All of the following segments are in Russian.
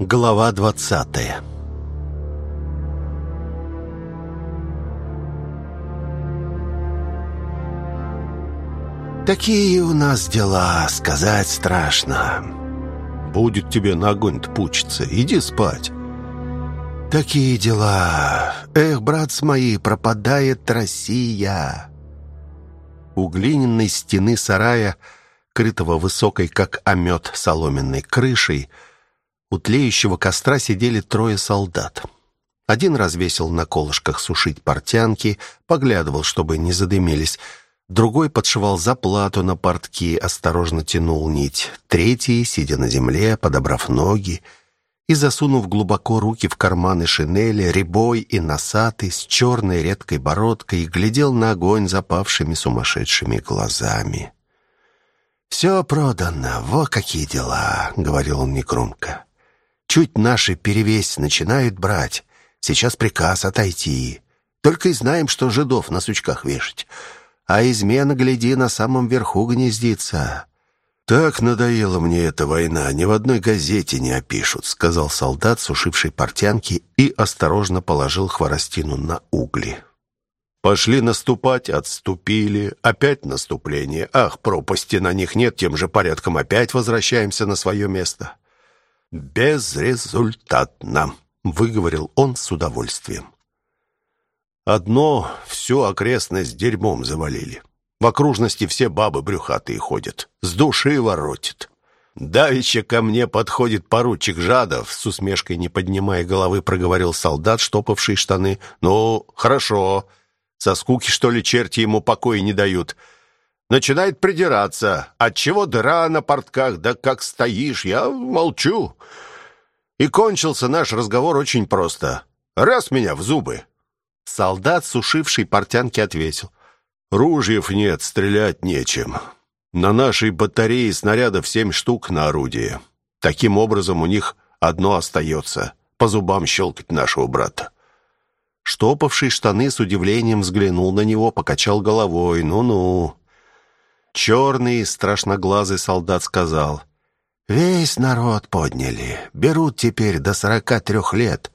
Глава двадцатая Такие у нас дела, сказать страшно. Будет тебе на огонь-то пучиться, иди спать. Такие дела. Эх, братцы мои, пропадает Россия. У глиняной стены сарая, крытого высокой, как омет, соломенной крышей, у тлеющего костра сидели трое солдат. Один развесил на колышках сушить портянки, поглядывал, чтобы не задымились. Другой подшивал заплату на портки, осторожно тянул нить. Третий, сидя на земле, подобрав ноги, и, засунув глубоко руки в карманы шинели, рябой и носатый, с черной редкой бородкой, глядел на огонь запавшими сумасшедшими глазами. «Все продано, вот какие дела», — говорил он негромко. «Чуть наши перевесь начинают брать. Сейчас приказ отойти. Только и знаем, что жидов на сучках вешать. А измена, гляди, на самом верху гнездится. «Так надоела мне эта война, ни в одной газете не опишут», сказал солдат, сушивший портянки, и осторожно положил хворостину на угли. Пошли наступать, отступили, опять наступление. Ах, пропасти на них нет, тем же порядком опять возвращаемся на свое место. Безрезультатно, выговорил он с удовольствием. Одно всю окрестность дерьмом завалили. В окружности все бабы брюхатые ходят, с души воротит. Давеча ко мне подходит поручик Жадов, с усмешкой не поднимая головы, проговорил солдат, штопавший штаны. «Ну, хорошо. Со скуки, что ли, черти ему покоя не дают?» Начинает придираться. Отчего дыра на портках? Да как стоишь? Я молчу. И кончился наш разговор очень просто. Раз меня в зубы. Солдат, сушивший портянки, ответил. Ружьев нет, стрелять нечем. На нашей батарее снарядов семь штук на орудие. Таким образом, у них одно остается — по зубам щелкать нашего брата. Штопавший штаны с удивлением взглянул на него, покачал головой. «Ну-ну». Черный, страшноглазый солдат сказал. «Весь народ подняли. Берут теперь до сорока трех лет.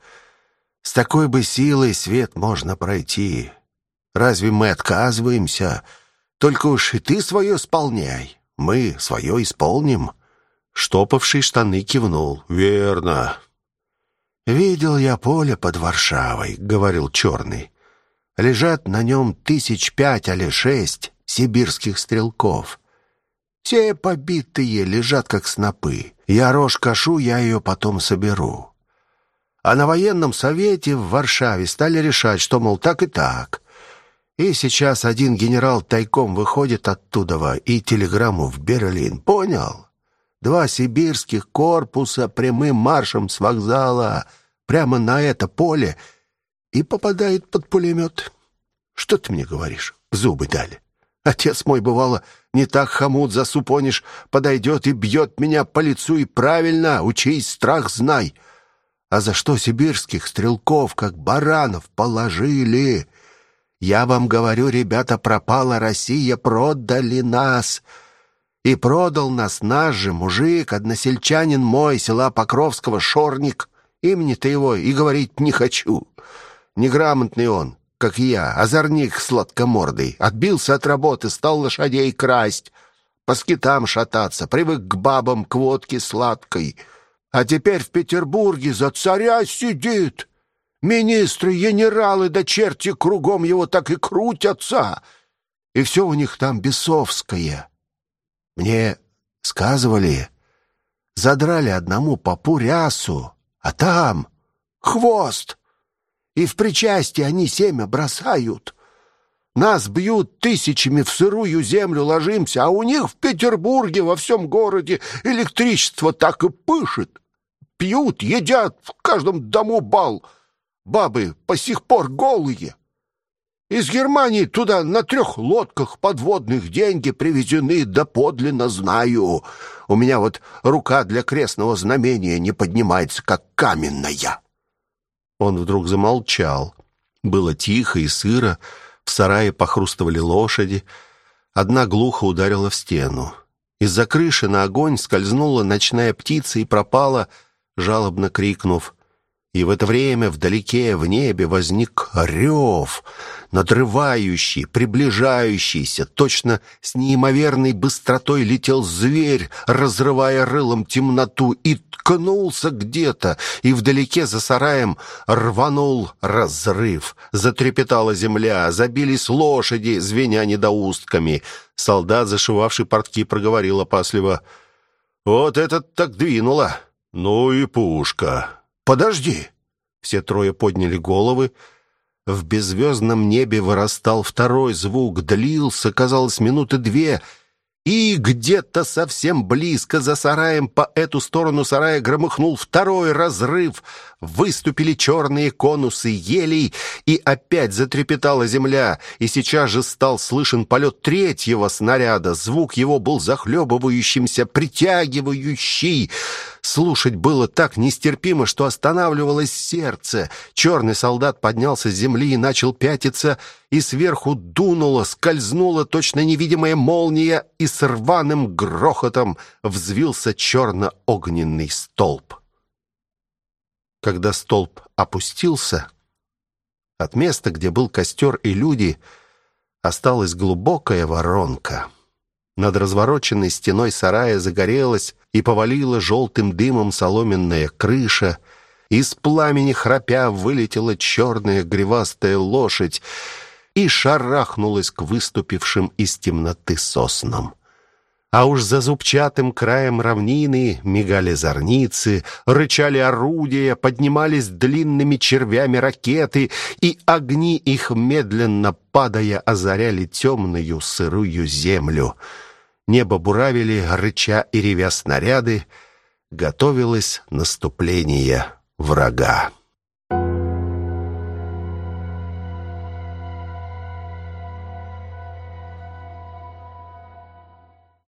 С такой бы силой свет можно пройти. Разве мы отказываемся? Только уж и ты свое исполняй. Мы свое исполним». Штопавший штаны кивнул. «Верно». «Видел я поле под Варшавой», — говорил Черный. «Лежат на нем тысяч пять или шесть сибирских стрелков. Все побитые лежат, как снопы. Я рожь кашу, я ее потом соберу». А на военном совете в Варшаве стали решать, что, мол, так и так. И сейчас один генерал тайком выходит оттуда и телеграмму в Берлин. Понял? Два сибирских корпуса прямым маршем с вокзала прямо на это поле и попадает под пулемет. Что ты мне говоришь? Зубы дали. Отец мой, бывало, не так хомут засупонишь, подойдет и бьет меня по лицу, и правильно, учись, страх знай. А за что сибирских стрелков, как баранов, положили? Я вам говорю, ребята, пропала Россия, продали нас. И продал нас наш же мужик, односельчанин мой, села Покровского, Шорник. Имени-то его и говорить не хочу. Неграмотный он, как я, озорник сладкомордый. Отбился от работы, стал лошадей красть, по скитам шататься, привык к бабам, к водке сладкой. А теперь в Петербурге за царя сидит. Министры, генералы да черти кругом его так и крутятся. И все у них там бесовское. Мне сказывали, задрали одному попу рясу, а там хвост. И в причастие они семя бросают. Нас бьют тысячами в сырую землю ложимся, а у них в Петербурге во всем городе электричество так и пышет. Пьют, едят, в каждом дому бал — Бабы по сих пор голые. Из Германии туда на трех лодках подводных деньги привезены, да подлинно знаю. У меня вот рука для крестного знамения не поднимается, как каменная». Он вдруг замолчал. Было тихо и сыро, в сарае похрустывали лошади. Одна глухо ударила в стену. Из-за крыши на огонь скользнула ночная птица и пропала, жалобно крикнув. И в это время вдалеке в небе возник рев, надрывающий, приближающийся. Точно с неимоверной быстротой летел зверь, разрывая рылом темноту, и ткнулся где-то, и вдалеке за сараем рванул разрыв. Затрепетала земля, забились лошади, звеня недоустками. Солдат, зашивавший портки, проговорил опасливо. «Вот этот так двинуло!» «Ну и пушка!» «Подожди!» Все трое подняли головы. В беззвездном небе вырастал второй звук, длился, казалось, минуты две — и где-то совсем близко за сараем по эту сторону сарая громыхнул второй разрыв. Выступили черные конусы елей, и опять затрепетала земля. И сейчас же стал слышен полет третьего снаряда. Звук его был захлебывающимся, притягивающий. Слушать было так нестерпимо, что останавливалось сердце. Черный солдат поднялся с земли и начал пятиться, и сверху дунуло, скользнула точно невидимая молния, и с рваным грохотом взвился черно-огненный столб. Когда столб опустился, от места, где был костер и люди, осталась глубокая воронка. Над развороченной стеной сарая загорелась и повалила желтым дымом соломенная крыша. Из пламени храпя вылетела черная гривастая лошадь и шарахнулась к выступившим из темноты соснам. А уж за зубчатым краем равнины мигали зорницы, рычали орудия, поднимались длинными червями ракеты, и огни их, медленно падая, озаряли темную сырую землю. Небо буравили, рыча и ревя снаряды, готовилось наступление врага.